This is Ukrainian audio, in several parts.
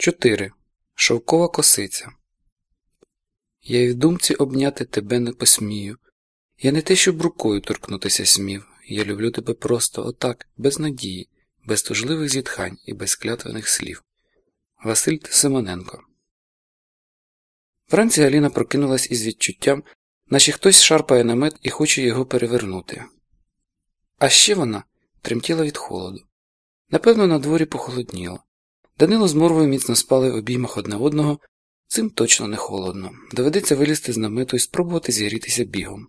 4. Шовкова косиця. Я й в думці обняти тебе не посмію. Я не те, щоб рукою торкнутися смів. Я люблю тебе просто отак, без надії, без тужливих зітхань і без клятвених слів. Василь Симоненко. Вранці Аліна прокинулась із відчуттям, наче хтось шарпає намет і хоче його перевернути. А ще вона тремтіла від холоду. Напевно, на дворі похолодніло. Данило з морвою міцно спали в обіймах одне одного, цим точно не холодно. Доведеться вилізти з намету і спробувати зігрітися бігом.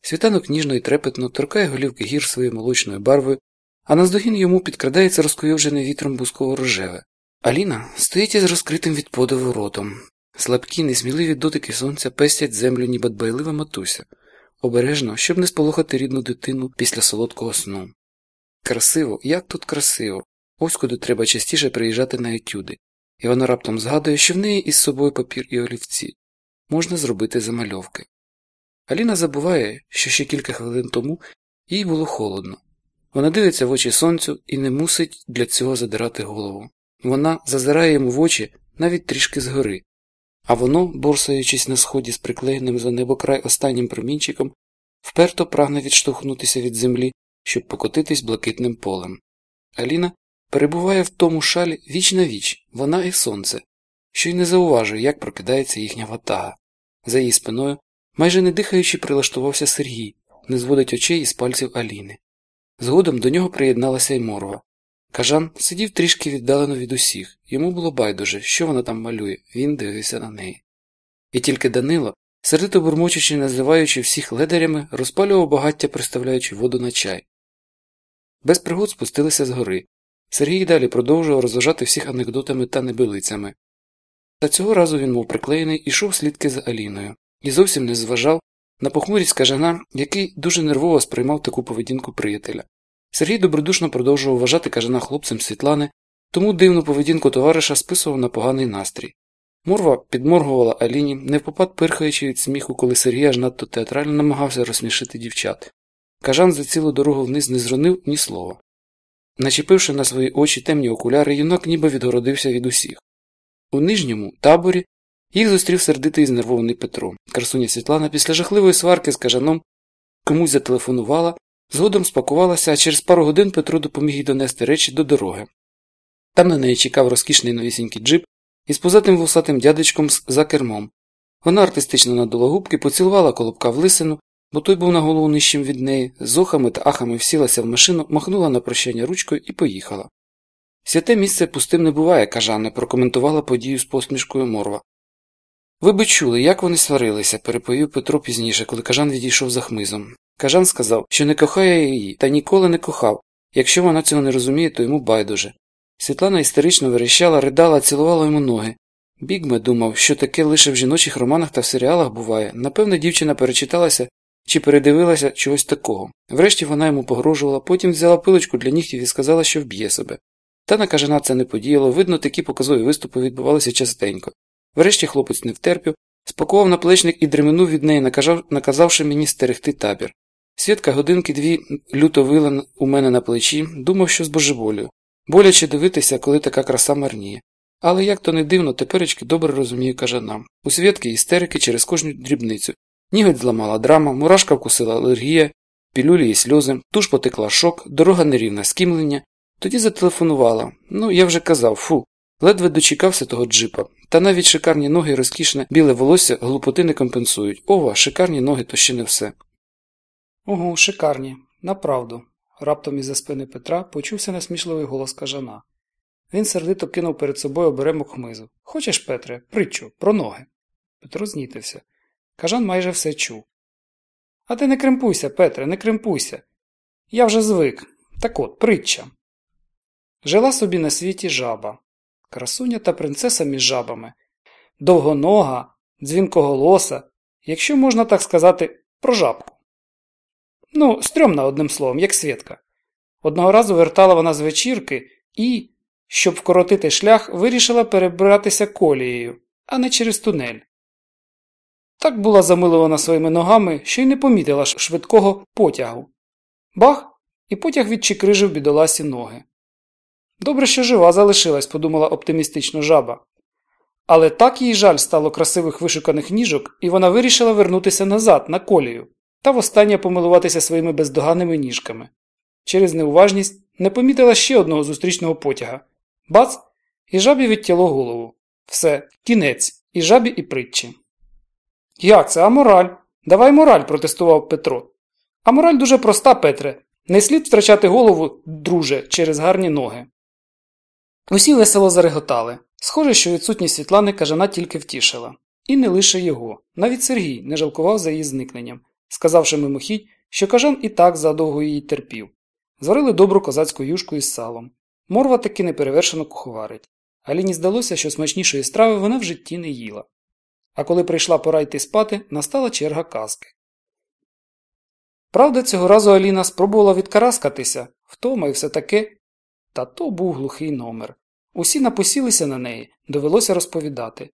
Світанок ніжно і трепетно торкає голівки гір своєю молочною барвою, а наздогін йому підкрадається розкуйовжене вітром бусково рожеве. Аліна стоїть із розкритим від подиву ротом. Слабкі, несміливі дотики сонця пестять землю, ніби дбайлива матуся, обережно, щоб не сполохати рідну дитину після солодкого сну. Красиво, як тут красиво, ось куди треба частіше приїжджати на етюди, і вона раптом згадує, що в неї із собою папір і олівці можна зробити замальовки. Аліна забуває, що ще кілька хвилин тому їй було холодно. Вона дивиться в очі сонцю і не мусить для цього задирати голову. Вона зазирає йому в очі навіть трішки згори, а воно, борсаючись на сході з приклеєним за небокрай останнім промінчиком, вперто прагне відштовхнутися від землі, щоб покотитись блакитним полем. Аліна перебуває в тому шалі віч на віч, вона і сонце, що й не зауважує, як прокидається їхня ватага. За її спиною, майже не дихаючи, прилаштувався Сергій, не зводить очей із пальців Аліни. Згодом до нього приєдналася й морва. Кажан сидів трішки віддалено від усіх, йому було байдуже, що вона там малює, він дивився на неї. І тільки Данило, сердито бурмочучи, називаючи всіх ледарями, розпалював багаття, приставляючи воду на чай. Без пригод спустилися з гори. Сергій далі продовжував розважати всіх анекдотами та небилицями. Та цього разу він, мов приклеєний, ішов слідки за Аліною і зовсім не зважав на похмурість кажана, який дуже нервово сприймав таку поведінку приятеля. Сергій добродушно продовжував вважати кажана хлопцем Світлани, тому дивну поведінку товариша списував на поганий настрій. Морва підморгувала Аліні, невпопад пирхаючи від сміху, коли Сергій аж надто театрально намагався розсмішити дівчат. Кажан за цілу дорогу вниз не зронив ні слова. Начепивши на свої очі темні окуляри, юнак ніби відгородився від усіх. У нижньому таборі їх зустрів сердитий і знервований Петро. Красуня Світлана після жахливої сварки з кажаном комусь зателефонувала, згодом спакувалася, а через пару годин Петро допоміг їй донести речі до дороги. Там на неї чекав розкішний новісінький джип із позатим вусатим дядечком за кермом. Вона артистично надула губки, поцілувала колобка в лисину, бо той був на голову нижчим від неї, з охами та ахами всілася в машину, махнула на прощання ручкою і поїхала. Святе місце пустим не буває, кажане, прокоментувала подію з посмішкою морва. Ви би чули, як вони сварилися, переповів Петро пізніше, коли кажан відійшов за хмизом. Кажан сказав, що не кохає її, та ніколи не кохав. Якщо вона цього не розуміє, то йому байдуже. Світлана істерично верещала, ридала, цілувала йому ноги. Бігме думав, що таке лише в жіночих романах та в серіалах буває. Напевне, дівчина перечиталася чи передивилася чогось такого. Врешті вона йому погрожувала, потім взяла пилочку для нігтів і сказала, що вб'є себе. Та на кажана це не подіяло, видно, такі показові виступи відбувалися частенько. Врешті хлопець не втерпів, спакував наплечник і дременув від неї, наказав, наказавши мені стерегти табір. Свідка годинки дві люто вила у мене на плечі, думав, що збожеволюю. Боляче дивитися, коли така краса марніє. Але як то не дивно, теперечки добре розумію кажана. У свідки істерики через кожну дрібницю. Ніготь зламала драма, мурашка вкусила алергія, пілюлі і сльози, туш потекла шок, дорога нерівна скімлення. Тоді зателефонувала. Ну, я вже казав, фу. Ледве дочекався того джипа. Та навіть шикарні ноги розкішне біле волосся глупоти не компенсують. Ова, шикарні ноги то ще не все. Ого, шикарні, направду. Раптом із за спини Петра почувся насмішливий голос кажана. Він сердито кинув перед собою оберемок хмизу. Хочеш, Петре, притчу, про ноги. Петро знітився. Кажан майже все чув. А ти не кремпуйся, Петре, не кремпуйся. Я вже звик. Так от, притча. Жила собі на світі жаба. Красуня та принцеса між жабами. Довгонога, дзвінкоголоса, якщо можна так сказати, про жабку. Ну, стрьомна одним словом, як свідка. Одного разу вертала вона з вечірки і, щоб вкоротити шлях, вирішила перебратися колією, а не через тунель. Так була замилована своїми ногами, що й не помітила швидкого потягу. Бах! І потяг відчикрижив бідоласі ноги. Добре, що жива залишилась, подумала оптимістично жаба. Але так їй жаль стало красивих вишуканих ніжок, і вона вирішила вернутися назад, на колію, та востаннє помилуватися своїми бездоганними ніжками. Через неуважність не помітила ще одного зустрічного потяга. Бац! І жабі відтяло голову. Все, кінець, і жабі, і притчі. Як це, а мораль? Давай мораль, протестував Петро. А мораль дуже проста, Петре. Не слід втрачати голову, друже, через гарні ноги. Усі весело зареготали. Схоже, що відсутність Світлани кажана тільки втішила. І не лише його. Навіть Сергій не жалкував за її зникненням, сказавши мимохідь, що кажан і так задовго її терпів. Зварили добру козацьку юшку із салом. Морва таки неперевершено куховарить. Аліні здалося, що смачнішої страви вона в житті не їла. А коли прийшла пора йти спати, настала черга казки. Правда, цього разу Аліна спробувала відкараскатися, втома і все таке. Та то був глухий номер. Усі напосілися на неї, довелося розповідати.